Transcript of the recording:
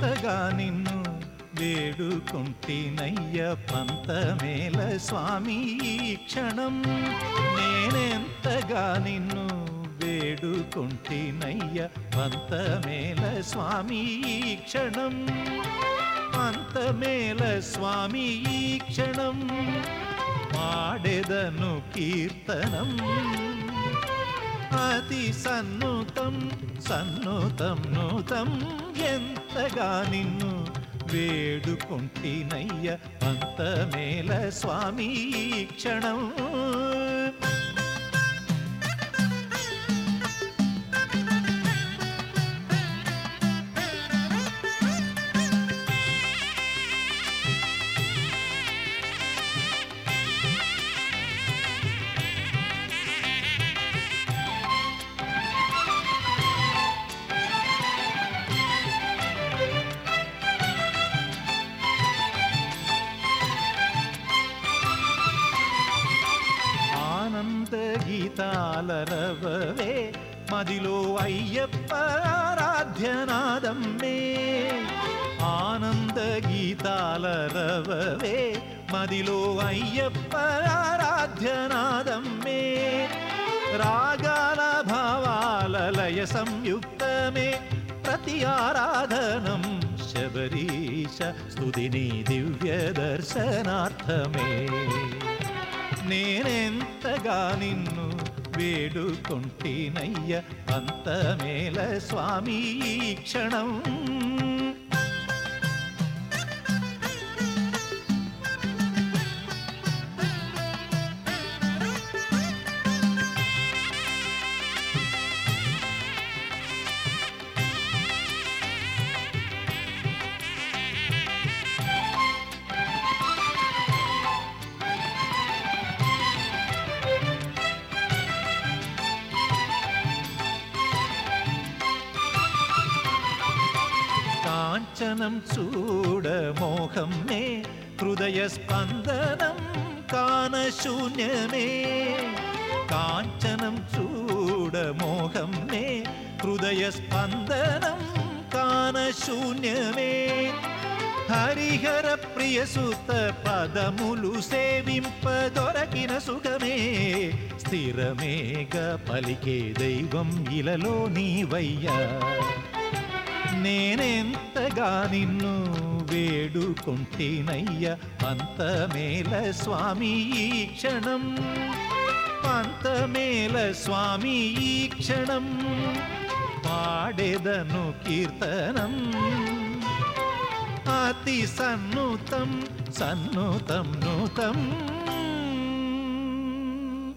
ఎంతగా నిన్ను వేడుకుంటినయ్య పంతమేల స్వామి ఈ క్షణం. నేనెంతగా నిన్ను వేడుకుంటినయ్య పంతమేల స్వామి ఈ క్షణం. పంతమేల స్వామి ఈ క్షణం. మాడెదను కీర్తనం. అతి సన్నుతం సన్నుతం నూతం ఎంతగా నిన్ను వేడుకుంటినయ్య పంతమేల స్వామి క్షణం. గీతాల రవవే మదిలో అయ్యప్ప ఆరాధ్యనాదమ్మే ఆనంద గీతాల రవవే మదిలో అయ్యప్ప ఆరాధ్యనాదమ్మే రాగాల భావాల లయ సంయుక్తమే ప్రతి ఆరాధనం శబరీశ స్తుతిని దివ్య దర్శనార్థమే నేనెంతగా నిన్ను వేడుకొంటినయ్య అంతమేల స్వామి ఈ క్షణం. కాంచనం చూడ మోహం మే హృదయ స్పందనం కాన శూన్యమే కాంచనం చూడ మోహం మే హృదయ స్పందనం కాన శూన్యమే హరిహర ప్రియ సుత పదములు సేవింప దొరకిన సుఖమే స్థిరమేగ పలికే దైవం ఇలలో నీవయ్యా నేనెంతగా నిన్ను వేడుకుంటేనయ్య పంతమేల స్వామి ఈ క్షణం. పంతమేల స్వామి ఈ క్షణం. పాడెదను కీర్తనం. అతి సన్నుతం సన్నుతం నూతం.